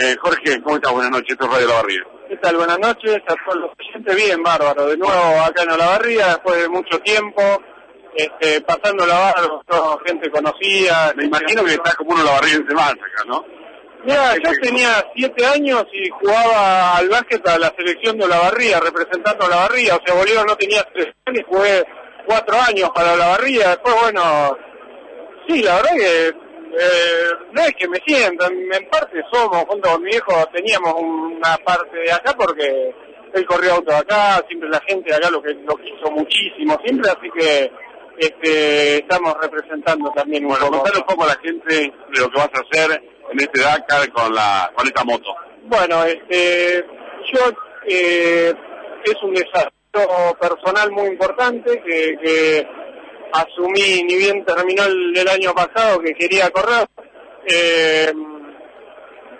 Eh, Jorge, ¿cómo estás? Buenas noches, esto es Radio La Barría. ¿Qué tal? Buenas noches, a todos los oyentes. Bien, bárbaro. De nuevo acá en Olavarría, después de mucho tiempo, este, pasando la barra toda gente conocida. Me imagino que estás como un olavarriense más acá, ¿no? Mira, yo tenía siete años y jugaba al básquet a la selección de Olavarría, representando a Olavarría. O sea, Bolívar no tenía tres años y jugué cuatro años para Olavarría. Después, bueno, sí, la verdad que eh, no es que me sientan, en parte somos, junto con mi hijo teníamos una parte de acá porque él corrió auto de acá, siempre la gente de acá lo que lo quiso muchísimo, siempre, así que este, estamos representando también un Bueno, poco. contar un poco a la gente de lo que vas a hacer en este Dakar con la con esta moto. Bueno, este, yo eh, es un desafío personal muy importante que, que asumí ni bien terminó el, año pasado que quería correr. Eh,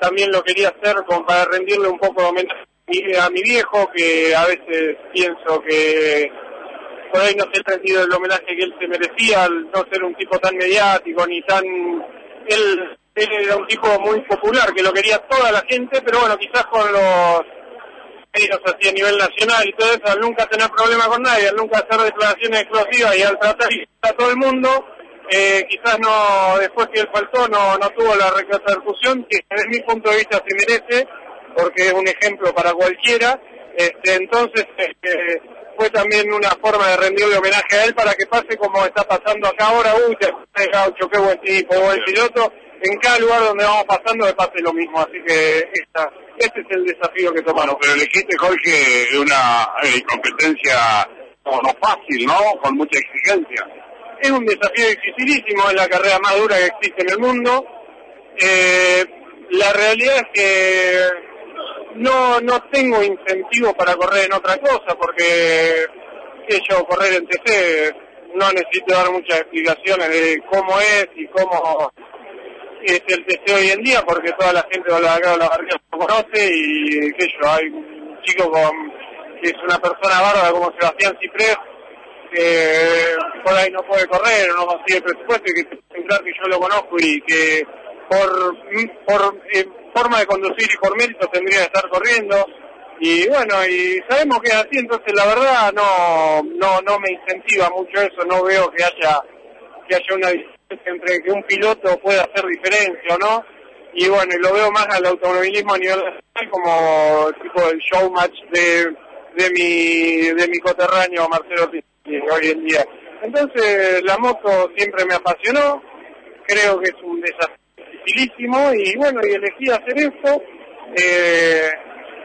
también lo quería hacer como para rendirle un poco de homenaje a mi- a mi viejo, que a veces pienso que por ahí no se ha rendido el homenaje que él se merecía al no ser un tipo tan mediático ni tan él, él era un tipo muy popular que lo quería toda la gente pero bueno quizás con los medios así a nivel nacional y todo eso al nunca tener problema con nadie al nunca hacer declaraciones explosivas y al tratar a todo el mundo eh, quizás no después que él faltó no, no tuvo la repercusión que desde mi punto de vista se merece porque es un ejemplo para cualquiera. Este, entonces este, fue también una forma de rendirle homenaje a él para que pase como está pasando acá ahora, uy, te gaucho, qué buen tipo, buen piloto, en cada lugar donde vamos pasando me pase lo mismo, así que esta, este es el desafío que tomamos. Bueno, pero elegiste, Jorge, una eh, competencia no, no fácil, ¿no? Con mucha exigencia. Es un desafío dificilísimo, es la carrera más dura que existe en el mundo. Eh, la realidad es que no no tengo incentivo para correr en otra cosa, porque que yo correr en TC no necesito dar muchas explicaciones de cómo es y cómo es el TC hoy en día, porque toda la gente de acá de la barriga lo conoce y que yo, hay un chico con, que es una persona bárbara como Sebastián Ciprés, que por ahí no puede correr, no consigue presupuesto y que asegurar que yo lo conozco y que por, por eh, forma de conducir y por mérito tendría que estar corriendo. Y bueno, y sabemos que es así, entonces la verdad no, no, no me incentiva mucho eso, no veo que haya, que haya una entre que un piloto pueda hacer diferencia o no. Y bueno, lo veo más al automovilismo a nivel nacional como tipo el showmatch de, de mi, de mi coterráneo Marcelo Tizzi hoy en día. Entonces la moto siempre me apasionó, creo que es un desafío dificilísimo y bueno, y elegí hacer esto. Eh,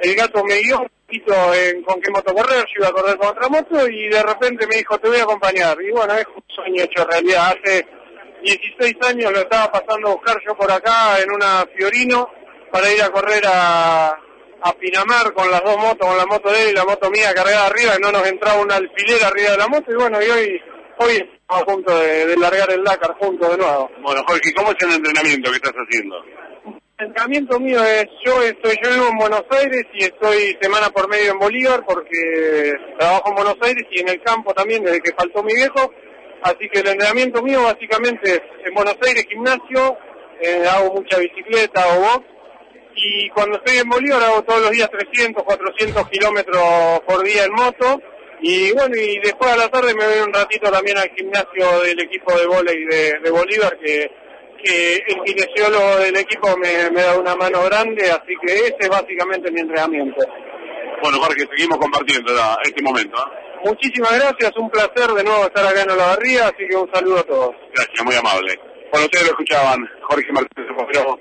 el gato me guió un poquito en con qué moto correr, yo iba a correr con otra moto y de repente me dijo, te voy a acompañar. Y bueno, es un sueño hecho realidad. Hace 16 años lo estaba pasando a buscar yo por acá en una Fiorino para ir a correr a, a Pinamar con las dos motos, con la moto de él y la moto mía cargada arriba, y no nos entraba un alfiler arriba de la moto y bueno, y hoy, hoy estamos a punto de, de largar el Dakar juntos de nuevo. Bueno, Jorge, ¿cómo es el entrenamiento que estás haciendo? El entrenamiento mío es, yo estoy, yo vivo en Buenos Aires y estoy semana por medio en Bolívar porque trabajo en Buenos Aires y en el campo también desde que faltó mi viejo. Así que el entrenamiento mío básicamente es en Buenos Aires gimnasio, eh, hago mucha bicicleta o box y cuando estoy en Bolívar hago todos los días 300, 400 kilómetros por día en moto y bueno, y después a la tarde me voy un ratito también al gimnasio del equipo de volei de, Bolívar que, que el kinesiólogo del equipo me, da una mano grande, así que ese es básicamente mi entrenamiento. Bueno, Jorge, seguimos compartiendo este momento. ¿eh? Muchísimas gracias, un placer de nuevo estar acá en Olavarría, así que un saludo a todos. Gracias, muy amable. Bueno, ustedes lo escuchaban, Jorge Martínez Pero